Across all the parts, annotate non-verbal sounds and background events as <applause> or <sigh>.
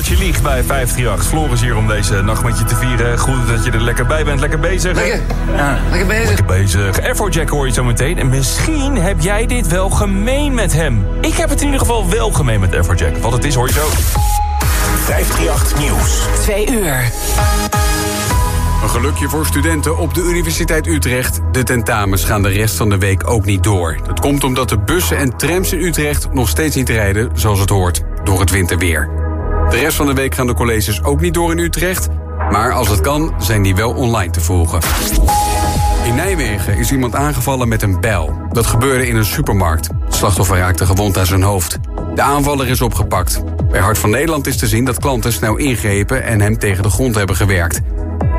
dat je liegt bij 538. Floris hier om deze nacht met je te vieren. Goed dat je er lekker bij bent, lekker bezig. Lekker. Ja. Lekker bezig. Lekker bezig. Afrojack hoor je zo meteen. En misschien heb jij dit wel gemeen met hem. Ik heb het in ieder geval wel gemeen met Afrojack. Wat het is hoor je zo. 538 Nieuws. Twee uur. Een gelukje voor studenten op de Universiteit Utrecht. De tentamens gaan de rest van de week ook niet door. Dat komt omdat de bussen en trams in Utrecht nog steeds niet rijden zoals het hoort, door het winterweer. De rest van de week gaan de colleges ook niet door in Utrecht. Maar als het kan, zijn die wel online te volgen. In Nijmegen is iemand aangevallen met een bijl. Dat gebeurde in een supermarkt. Het slachtoffer raakte gewond aan zijn hoofd. De aanvaller is opgepakt. Bij Hart van Nederland is te zien dat klanten snel ingrepen en hem tegen de grond hebben gewerkt.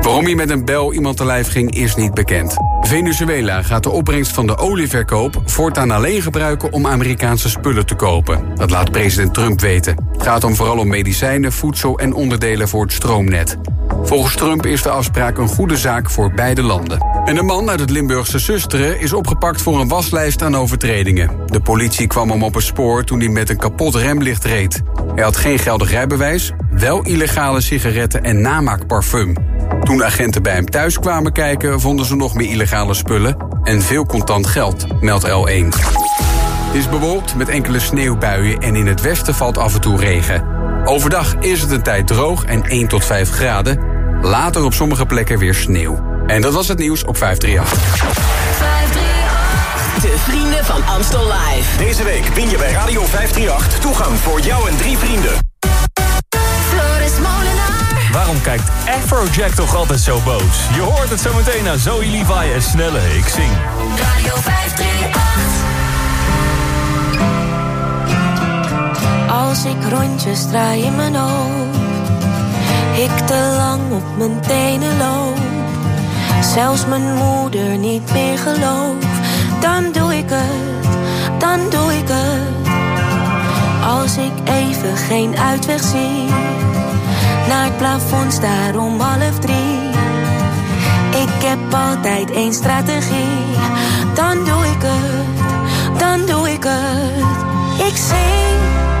Waarom hij met een bel iemand te lijf ging is niet bekend. Venezuela gaat de opbrengst van de olieverkoop voortaan alleen gebruiken om Amerikaanse spullen te kopen. Dat laat president Trump weten. Het gaat dan vooral om medicijnen, voedsel en onderdelen voor het stroomnet. Volgens Trump is de afspraak een goede zaak voor beide landen. En een man uit het Limburgse Susteren is opgepakt voor een waslijst aan overtredingen. De politie kwam hem op het spoor toen hij met een kapot remlicht reed. Hij had geen geldig rijbewijs, wel illegale sigaretten en namaakparfum. Toen agenten bij hem thuis kwamen kijken, vonden ze nog meer illegale spullen en veel contant geld, meldt L1. Het is bewolkt met enkele sneeuwbuien en in het westen valt af en toe regen. Overdag is het een tijd droog en 1 tot 5 graden. Later op sommige plekken weer sneeuw. En dat was het nieuws op 538. De vrienden van Amstel Live. Deze week win je bij Radio 538 toegang voor jou en drie vrienden. Waarom kijkt Afrojack toch altijd zo boos? Je hoort het zo meteen naar Zoe Levi en Snelle. Ik zing. Radio 538. Als ik rondjes draai in mijn hoofd, ik te lang op mijn tenen loop, zelfs mijn moeder niet meer geloof, dan doe ik het, dan doe ik het. Als ik even geen uitweg zie, naar het plafond staar om half drie. Ik heb altijd één strategie, dan doe ik het, dan doe ik het. Ik. Zing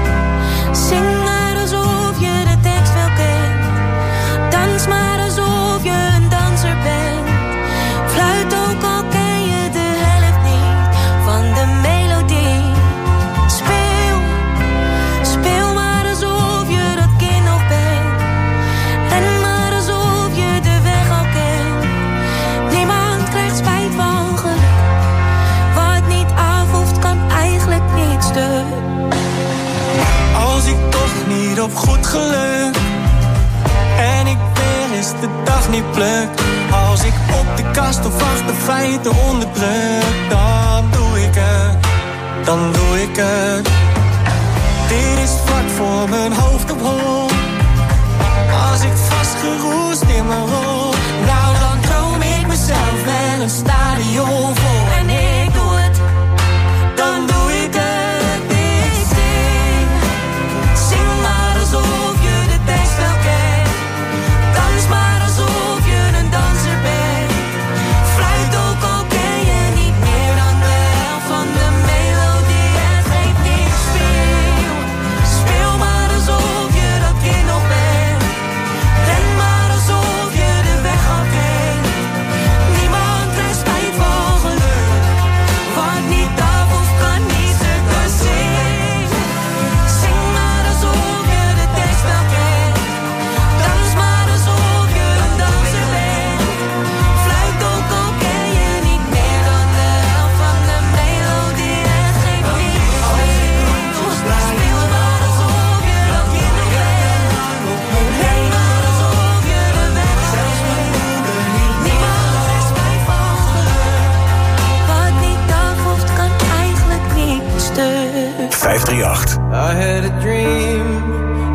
538. I had a dream,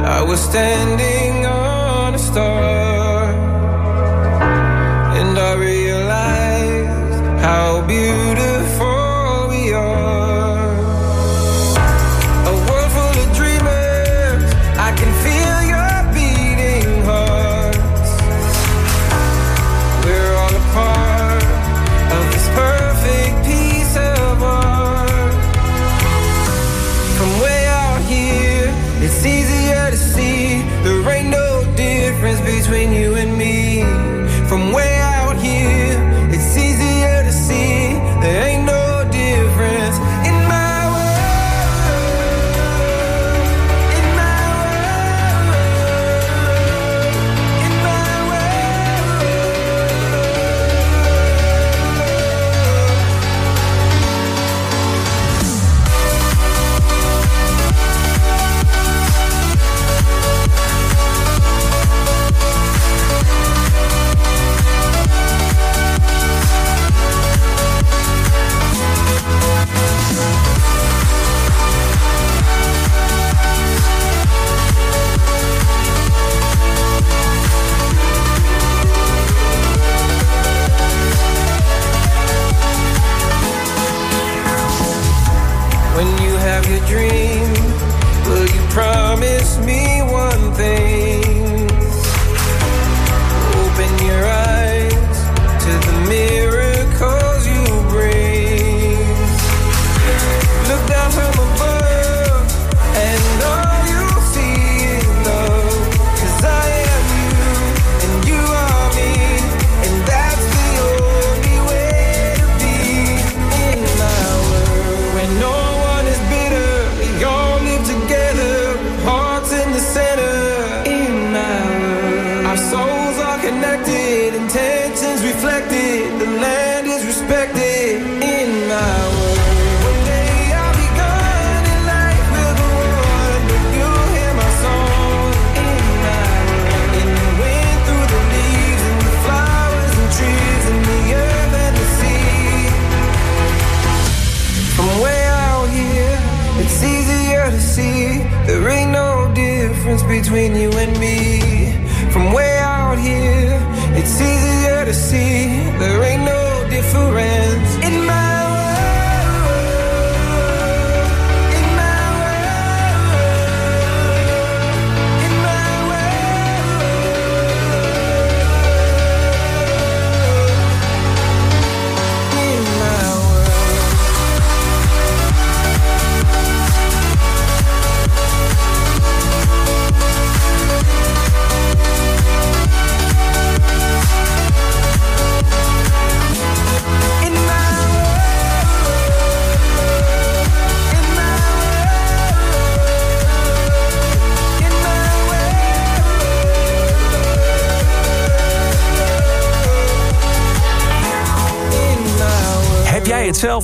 I was standing on a star.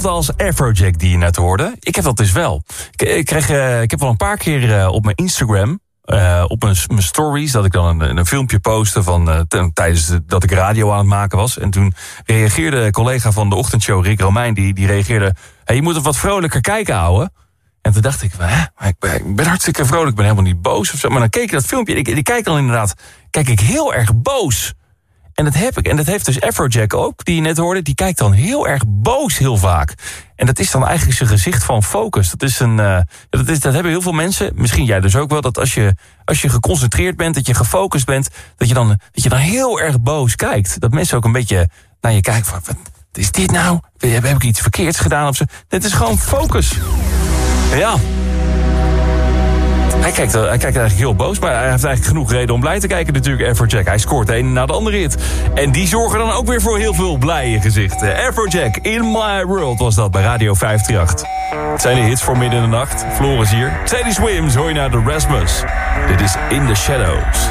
Als Afrojack die je net hoorde? Ik heb dat dus wel. Ik, kreeg, eh, ik heb wel een paar keer eh, op mijn Instagram... eh, op mijn, stories, dat ik dan een, een filmpje postte... Van, tijdens de- dat ik radio aan het maken was. En toen reageerde een collega van de ochtendshow, Rick Romein... die, die reageerde, hey, je moet het wat vrolijker kijken, ouwe. En toen dacht ik, ik, ben, ik ben hartstikke vrolijk, ik ben helemaal niet boos of zo. Maar dan keek ik dat filmpje, ik, ik kijk dan inderdaad... kijk ik heel erg boos... En dat heb ik. En dat heeft dus Afrojack ook, die je net hoorde. Die kijkt dan heel erg boos heel vaak. En dat is dan eigenlijk zijn gezicht van focus. Dat, is een, eh, dat, is, dat hebben heel veel mensen. Misschien jij dus ook wel. Dat als je, als je geconcentreerd bent, dat je gefocust bent. Dat je, dan, dat je dan heel erg boos kijkt. Dat mensen ook een beetje naar je kijken van... Wat is dit nou? Heb, heb ik iets verkeerds gedaan of zo? Dit is gewoon focus. Ja. Hij kijkt, eh, hij kijkt eigenlijk heel boos, maar hij heeft eigenlijk genoeg reden om blij te kijken natuurlijk, Afrojack. Hij scoort de na de andere hit. En die zorgen dan ook weer voor heel veel blije gezichten. Afrojack, In My World was dat bij Radio 538. Het zijn de hits voor midden in de nacht. Floris hier. Teddy Swims hoor je naar de Rasmus. Dit is In The Shadows.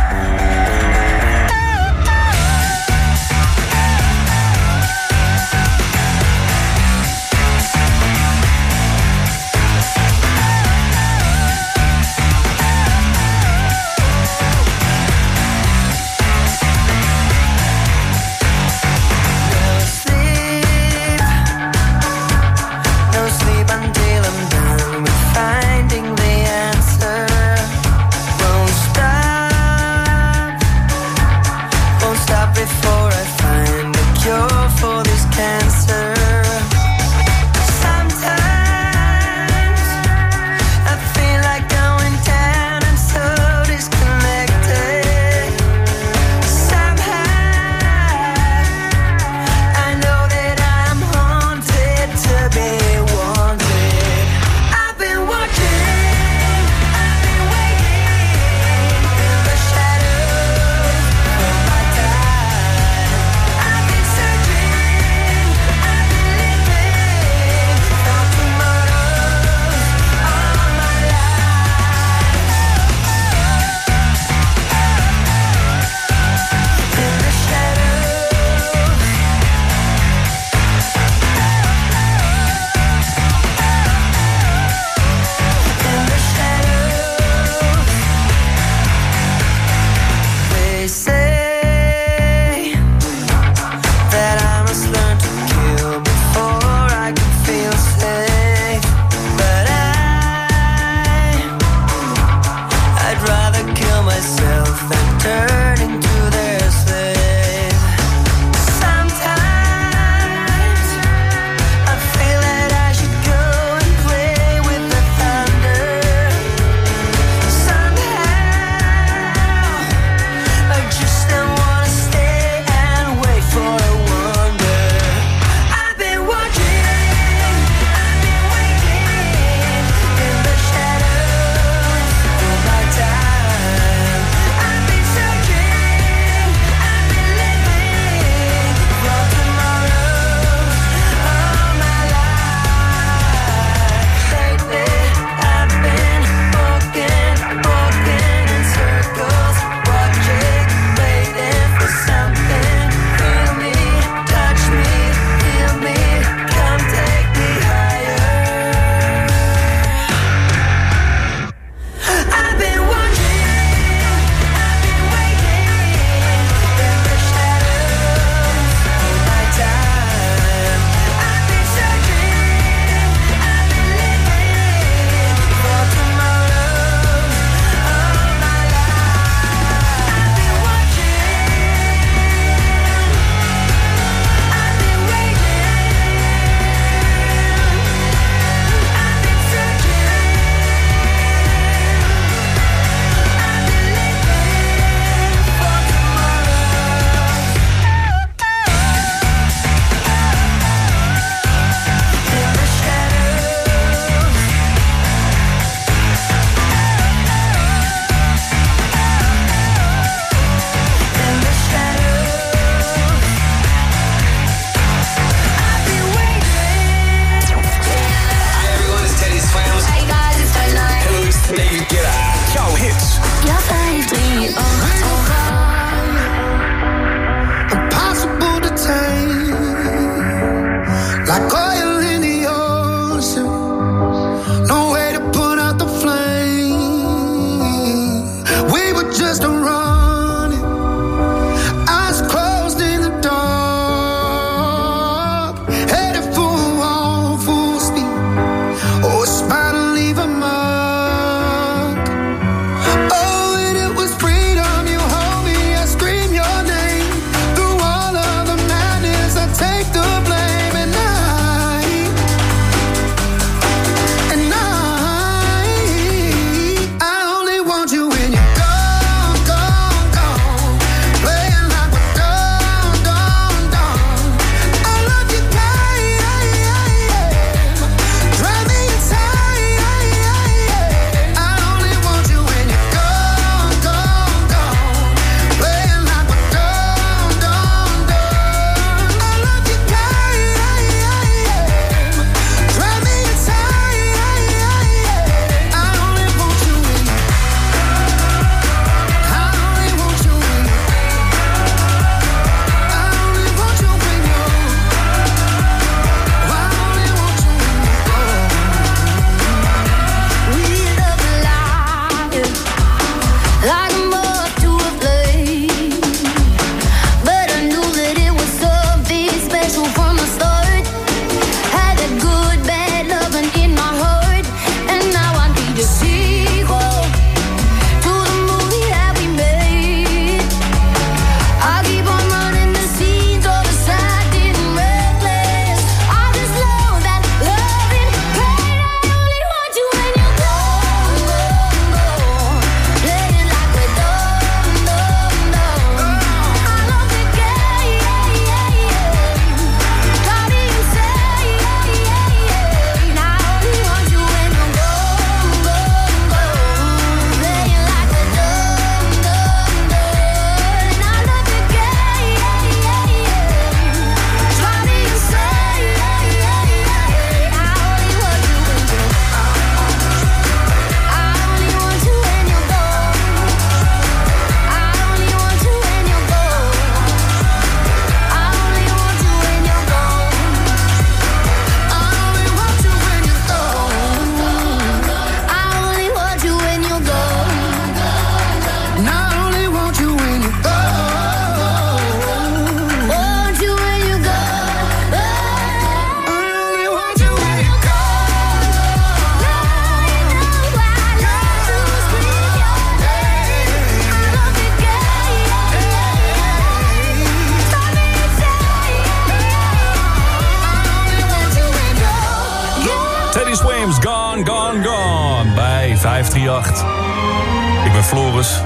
538. Ik ben Floris.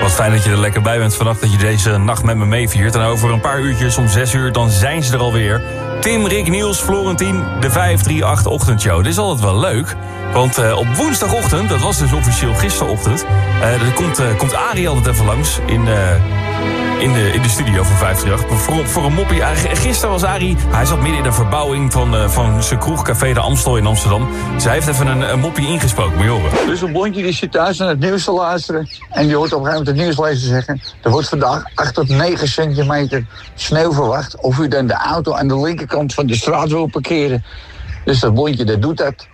Wat fijn dat je er lekker bij bent vannacht, dat je deze nacht met me meeviert. En over een paar uurtjes, om 6 uur, dan zijn ze er alweer. Tim, Rick, Niels, Florentien, de 538-ochtendshow. Dit is altijd wel leuk, want eh, op woensdagochtend, dat was dus officieel gisterochtend... eh komt, eh, komt Arie altijd even langs in, in, de, in de studio van 538. Voor, voor een moppie. Eigenlijk- Gisteren was Arie, hij zat midden in de verbouwing van, eh, van zijn kroegcafé De Amstel in Amsterdam. Zij heeft even een, een moppie ingesproken, moet je. Dus een blondje die zit thuis naar het nieuws te luisteren. En die hoort op een gegeven moment de nieuwslezer zeggen... er wordt vandaag 8 tot 9 centimeter sneeuw verwacht. Of u dan de auto aan de linkerkant van de straat wil parkeren. Dus dat blondje dat doet dat.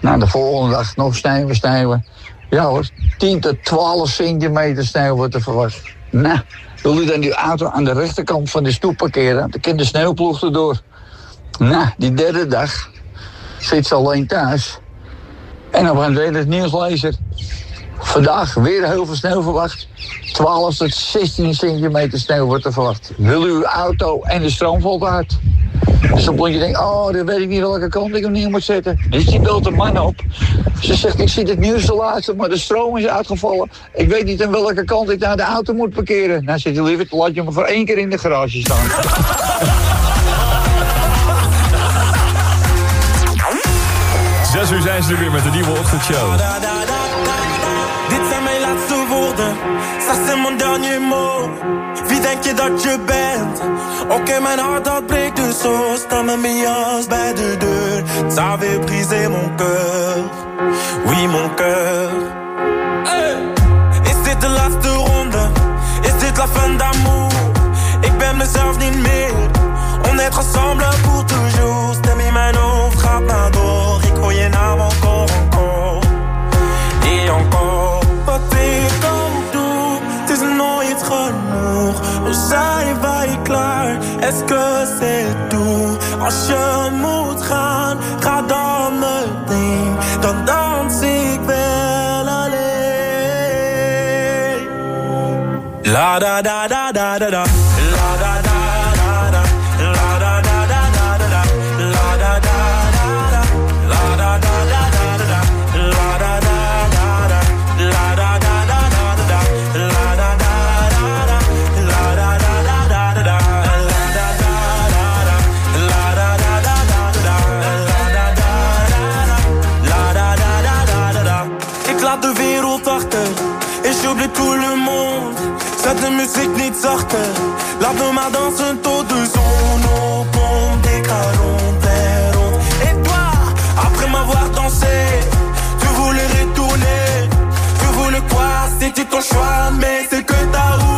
Nou, de volgende dag nog sneeuwen, sneeuwen. Ja hoor, 10 tot 12 centimeter sneeuw wordt er verwacht. Nou, wil u dan die auto aan de rechterkant van de stoep parkeren? Dan kan de sneeuwploeg erdoor. Nou, die derde dag zit ze alleen thuis. En op een tweede nieuwslezer. Vandaag weer heel veel sneeuw verwacht. 12 tot 16 centimeter sneeuw wordt er verwacht. Wil uw auto en de stroom uit? Dus dan blondje denkt, oh, dan weet ik niet welke kant ik hem neer moet zetten. Dus die belt een man op. Ze zegt, ik zit het nieuws te luisteren, maar de stroom is uitgevallen. Ik weet niet aan welke kant ik naar de auto moet parkeren. Nou, zegt hij, liever, laat je me voor één keer in de garage staan. Zes uur zijn ze er weer met de nieuwe ochtendshow. Ça c'est mon dernier mot. Wie denk je dat je bent? Oké, mijn hart dat breekt dus zo. Sta mijn bij de. Ça avait brisé mon cœur. Oui, mon cœur. Hey. Is dit de laatste ronde? Is dit la fin d'amour? Ik ben mezelf niet meer. On est ensemble pour toujours. Stem in mijn hoofd gaat. Zijn wij klaar? Est-ce que c'est tout? Als je moet gaan, ga dan meteen. Dan dans ik wel alleen. La da da da da da da. sortent. La demande un taux de zone, pompe des calons, Et toi, après m'avoir dansé, tu voulais retourner. Tu voulais quoi C'était ton choix, mais c'est que ta route.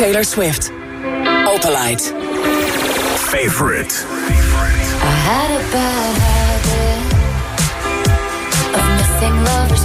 Taylor Swift. Opalite. Favorite. I had a bad habit of missing lovers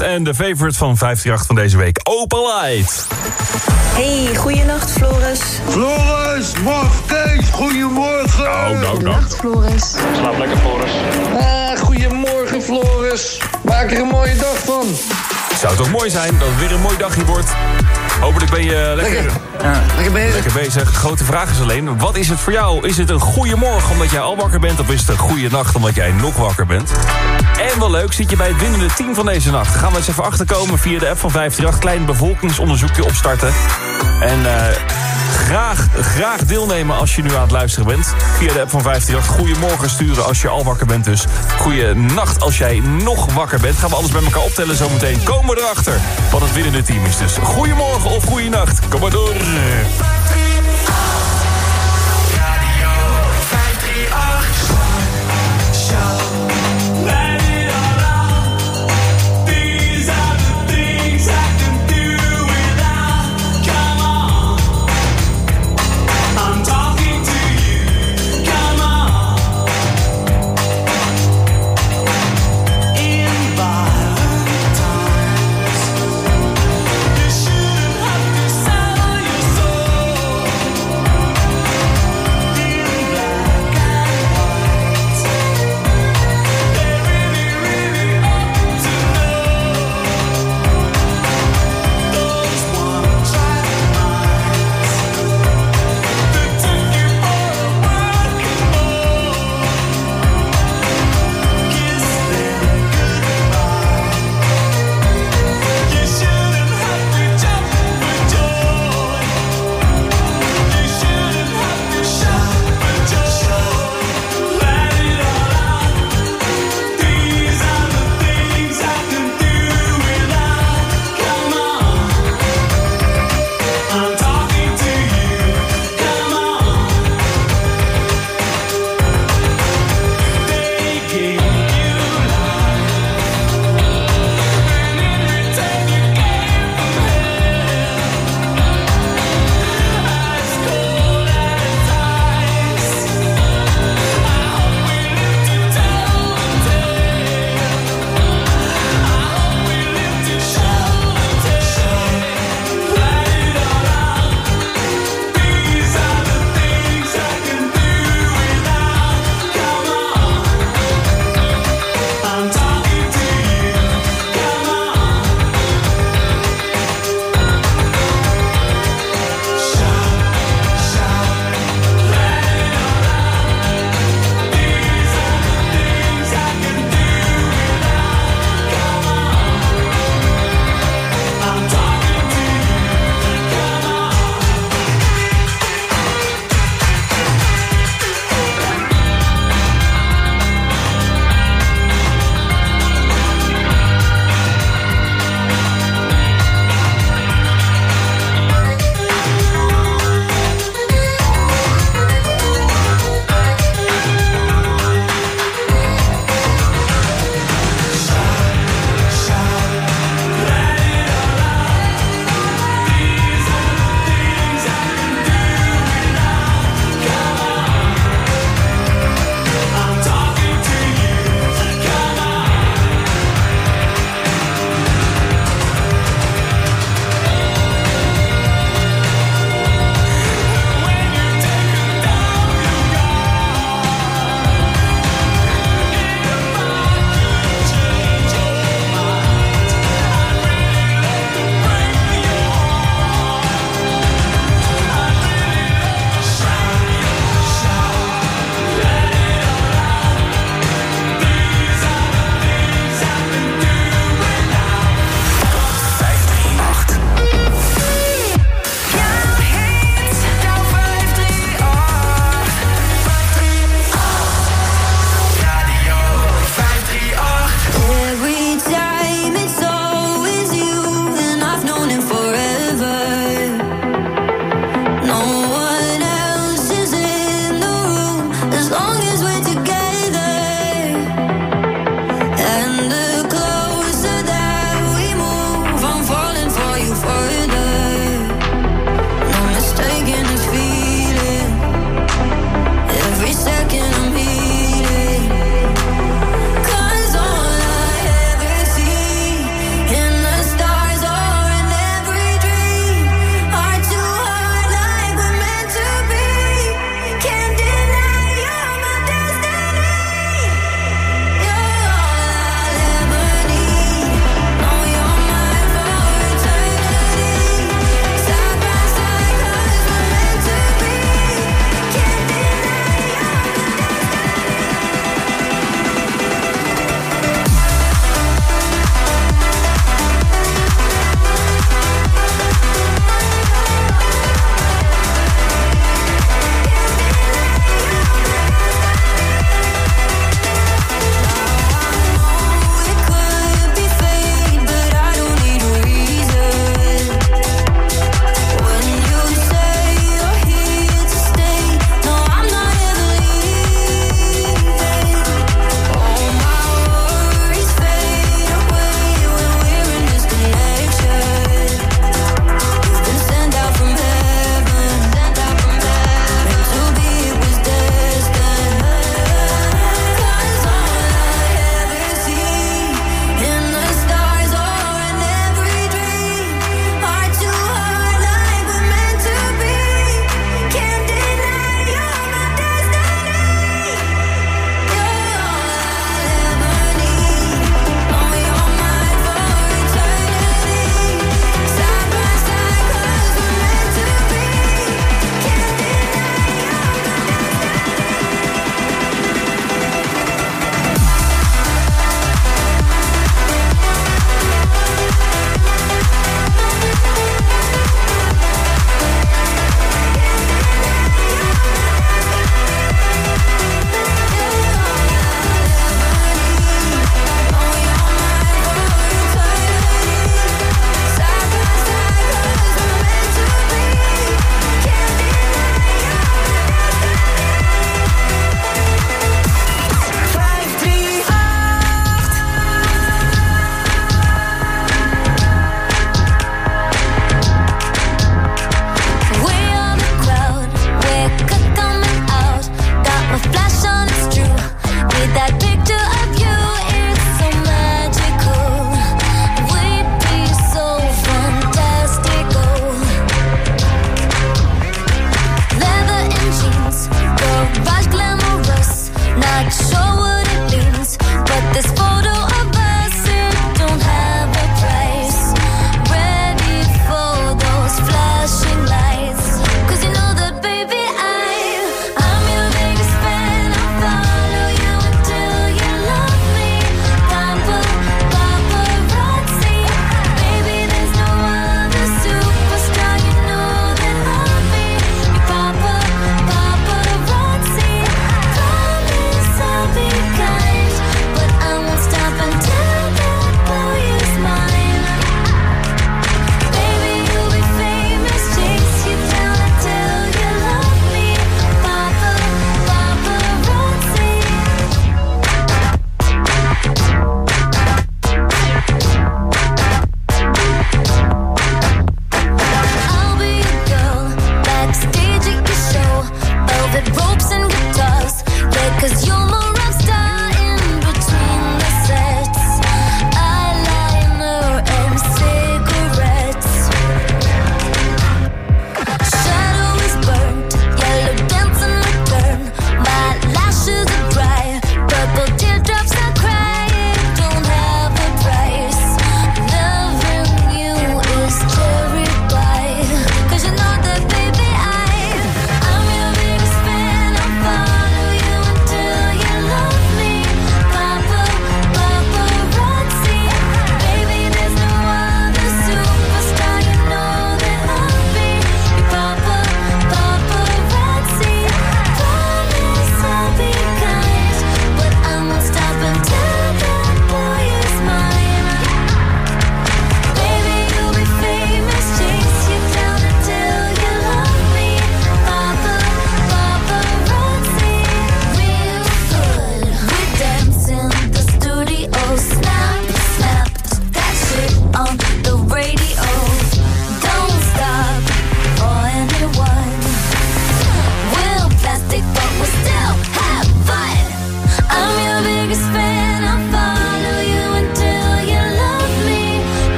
Swift en de favorite van 538 van deze week, Open Light. Hey, goeienacht Floris. Floris, Kees, goedemorgen. Oh, nou, nou. Floris. Slaap lekker, Floris. Ah, goedemorgen, Floris. Maak er een mooie dag van. Zou toch mooi zijn dat het weer een mooi dagje wordt. Hopelijk ben je lekker, Lekker. Ja, lekker bezig. lekker bezig. Grote vraag is alleen, wat is het voor jou? Is het een goede morgen omdat jij al wakker bent... of is het een goede nacht omdat jij nog wakker bent? En wel leuk, zit je bij het winnende team van deze nacht. Gaan we eens even achterkomen via de app van 538. Klein bevolkingsonderzoekje opstarten. En eh, graag, graag deelnemen als je nu aan het luisteren bent. Via de app van 538. Goedemorgen sturen als je al wakker bent dus. Goeie nacht als jij nog wakker bent. Gaan we alles bij elkaar optellen zometeen. Komen we erachter wat het winnende team is. Dus goedemorgen of goeienacht. Kom maar door.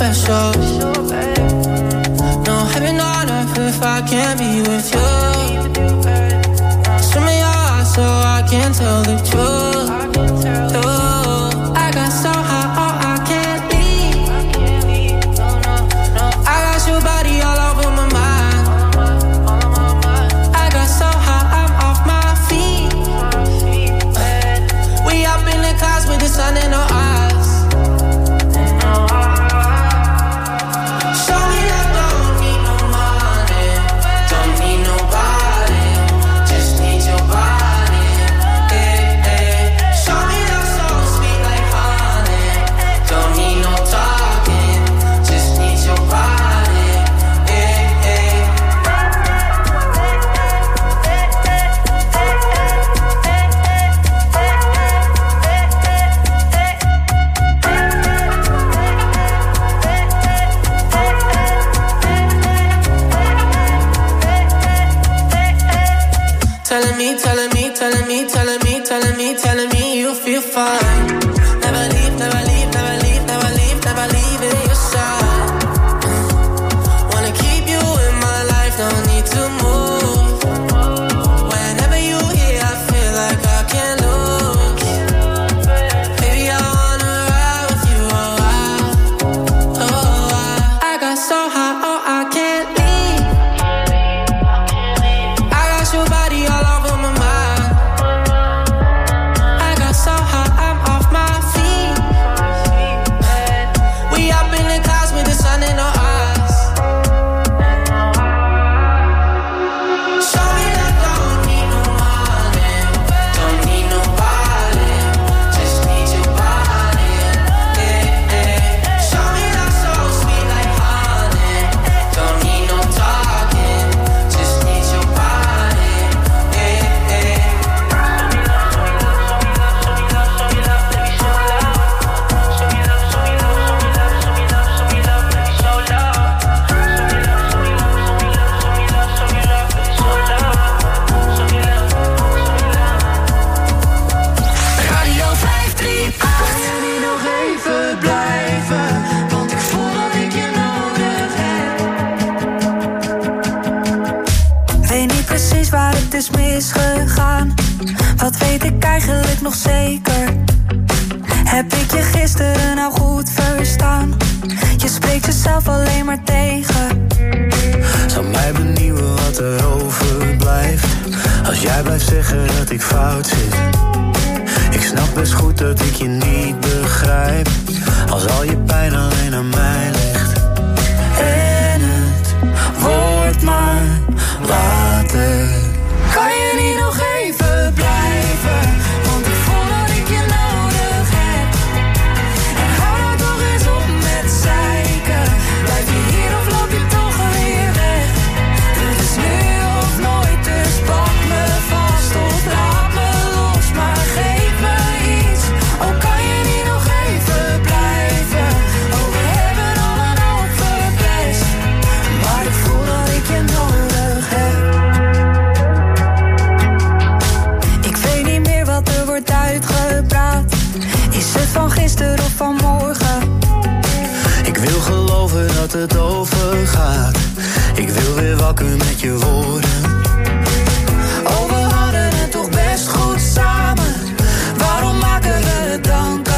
special. No, heaven on earth if I can't be with you. van gisteren of van morgen. Ik wil geloven dat het overgaat. Ik wil weer wakker met je woorden. Oh, we hadden het toch best goed samen. Waarom maken we het dan?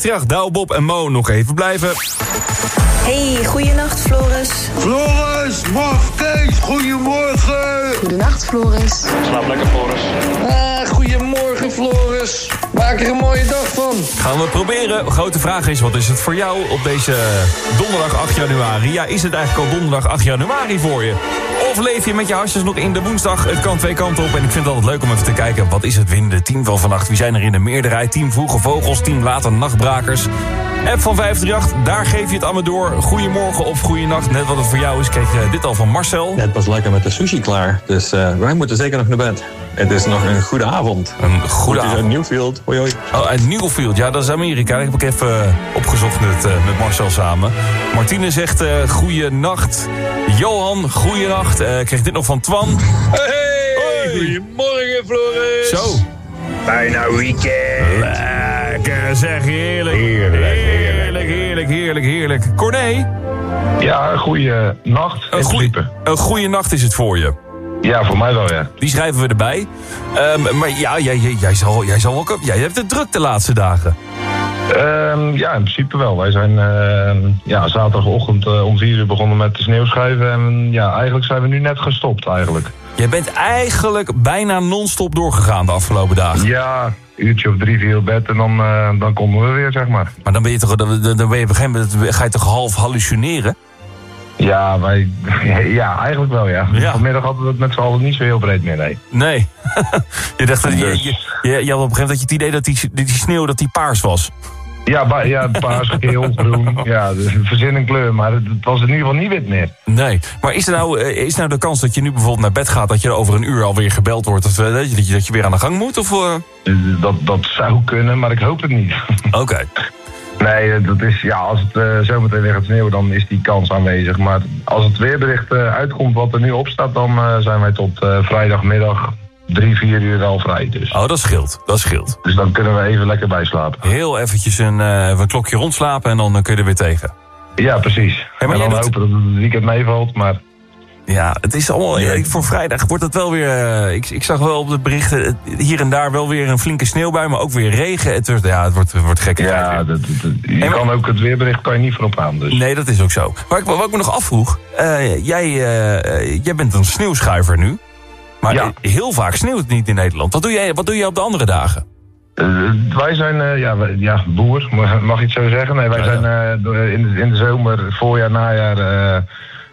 538, Douw, Bob en Mo nog even blijven. Hey, goeienacht Floris. Floris, Maf, Kees, goedemorgen. Goedenacht Floris. Slaap lekker, Floris. Ah, goedemorgen, Floris. Maak er een mooie dag van. Gaan we proberen. Grote vraag is, wat is het voor jou op deze donderdag 8 januari? Ja, is het eigenlijk al donderdag 8 januari voor je? Of leef je met je hasjes nog in de woensdag? Het kan twee kanten op en ik vind het altijd leuk om even te kijken... wat is het winnende team van vannacht? Wie zijn er in de meerderheid? Team Vroege Vogels, Team Late Nachtbrakers. App van 538, daar geef je het aan me door. Goedemorgen of goeienacht, net wat het voor jou is. Kreeg je dit al van Marcel. Net was lekker met de sushi klaar. Dus eh, wij moeten zeker nog naar bed. Het is nog een goede avond. Een goede avond. Newfield. Hoi hoi. Oh, uit Newfield. Ja, dat is Amerika. Dat heb ik even eh, opgezocht met, eh, met Marcel samen. Martine zegt uh, goeienacht. Johan, goeienacht. Eh kreeg dit nog van Twan. Hey, goedemorgen, Floris. Zo. Bijna weekend. Lekker zeg, heerlijk. Heerlijk, heerlijk, heerlijk, heerlijk, heerlijk. Corné? Ja, goeie nacht. Een goeie, een goeie nacht is het voor je. Ja, voor mij wel, ja. Die schrijven we erbij. Ehm, maar ja, jij, jij, jij, zal, jij, zal ook, jij hebt het druk de laatste dagen. Ehm, ja, in principe wel. Wij zijn ehm, ja, zaterdagochtend eh, om vier uur begonnen met de sneeuwschuiven. En ja, eigenlijk zijn we nu net gestopt eigenlijk. Jij bent eigenlijk bijna non-stop doorgegaan de afgelopen dagen. Ja, een uurtje of drie, vier op bed en dan, eh, dan komen we weer, zeg maar. Maar dan ben je toch, dan, dan ben je op een gegeven moment, ga je toch half hallucineren? Ja, wij, <laughs> ja, eigenlijk wel, ja. Vanmiddag hadden we het met z'n allen niet zo heel breed meer, nee. Nee. <laughs> je dacht, dat je, je, je, je had op een gegeven moment dat je het idee dat die, die sneeuw dat die paars was. Ja, ba- ja paars, geel, groen. Ja, dus verzin een kleur, maar het, het was in ieder geval niet wit meer. Nee, maar is er, nou, eh, is er nou de kans dat je nu bijvoorbeeld naar bed gaat... dat je er over een uur alweer gebeld wordt... dat, eh, dat, je, dat je weer aan de gang moet? Of, eh? Dat, dat zou kunnen, maar ik hoop het niet. <laughs> Oké. Nee, dat is, ja, als het eh, zometeen weer gaat sneeuwen, dan is die kans aanwezig. Maar als het weerbericht uitkomt wat er nu op staat, dan zijn wij tot vrijdagmiddag drie, vier uur al vrij. Dus. Oh, dat scheelt. Dat scheelt. Dus dan kunnen we even lekker bijslapen. Heel eventjes een, even een klokje rondslapen en dan eh, kun je er weer tegen. Ja, precies. maar en jij dan doet- hopen dat het weekend meevalt, maar... Ja, het is allemaal. ja, voor vrijdag wordt het wel weer. eh, ik, ik zag wel op de berichten hier en daar wel weer een flinke sneeuwbij, maar ook weer regen. Het, wordt- ja, het wordt, het wordt gek. Ja, dat, dat- je kan ook het weerbericht kan je niet voorop aan. Dus. Nee, dat is ook zo. Maar ik, wat ik me nog afvroeg, jij, jij bent een sneeuwschuiver nu. Maar eh, heel vaak sneeuwt het niet in Nederland. Wat doe jij, wat doe jij op de andere dagen? Eh, wij zijn eh, ja, wij- ja, boer, mag je het zo zeggen? Nee, wij zijn in, de, in de zomer, voorjaar, najaar eh,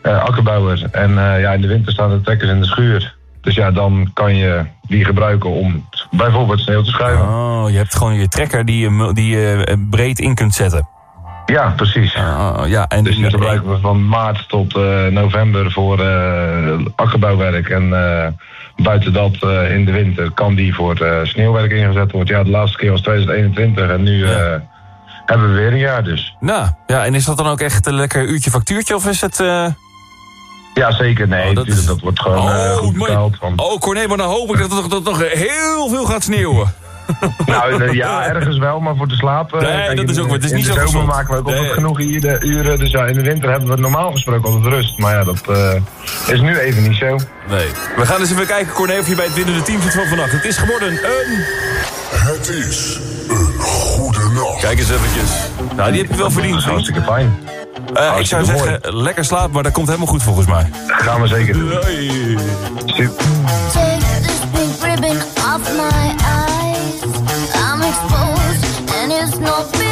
eh, akkerbouwer. En ja, in de winter staan de trekkers in de schuur. Dus ja, dan kan je die gebruiken om bijvoorbeeld sneeuw te schuiven. Oh, je hebt gewoon je trekker die je, die je breed in kunt zetten. Ja, precies. ja, en dus die gebruiken we van maart tot eh, november voor eh, akkerbouwwerk. En eh, buiten dat in de winter kan die voor sneeuwwerk ingezet worden. Ja, de laatste keer was 2021 en nu hebben we weer een jaar dus. Nou, ja, en is dat dan ook echt een lekker uurtje factuurtje of is het... Ja, zeker. Nee, dat, dat wordt gewoon eh, goed betaald. Want, Oh, Corné, maar dan hoop ik dat het dat het nog heel veel gaat sneeuwen. <laughs> nou, eh, ja, ergens wel, maar voor te slapen. Nee, kijk, dat in is de- ook- het is in niet de zo zomer gezond. maken we ook altijd Nee. genoeg uren, uren. Dus ja, in de winter hebben we normaal gesproken altijd rust. Maar ja, dat eh, is nu even niet zo. Nee. We gaan eens even kijken, Corné, of je bij het winnende team zit van vannacht. Het is geworden een... Het is een goede nacht. Kijk eens eventjes. Nou, die heb je wel verdiend, vriend. Hartstikke fijn. Eh, ik zou zeggen, lekker slapen, maar dat komt helemaal goed volgens mij. Gaan we zeker doen. And it's no big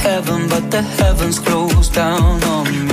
heaven, but the heavens closed down on me.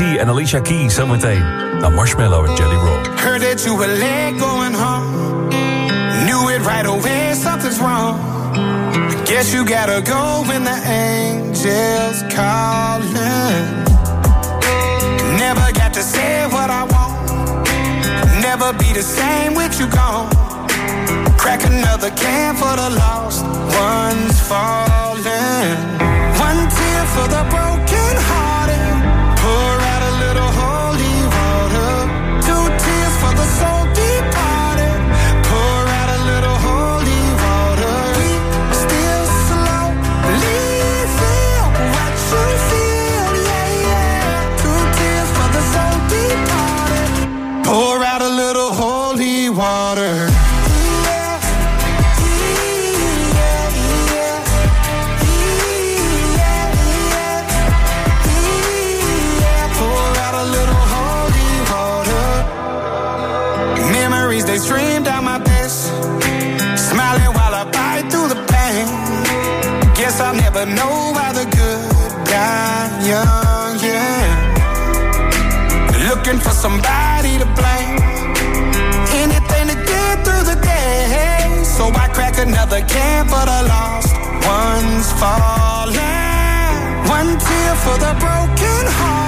En Alicia Keys zometeen. Naar Marshmallow en Jelly Roll. Heard that you were late going home. Knew it right away, something's wrong. I Guess you gotta go when the angels calling. Never got to say what I want. Never be the same with you gone. Crack another can for the lost ones falling. One tear for the broken can for the lost ones falling. One tear for the broken hearted.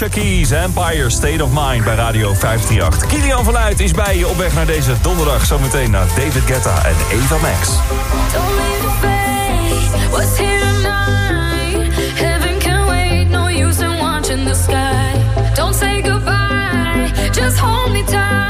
Alicia Empire, State of Mind bij Radio 538. Kilian van Luit is bij je op weg naar deze donderdag. Zometeen naar David Guetta en Eva Max. Don't say goodbye. Just hold me tight.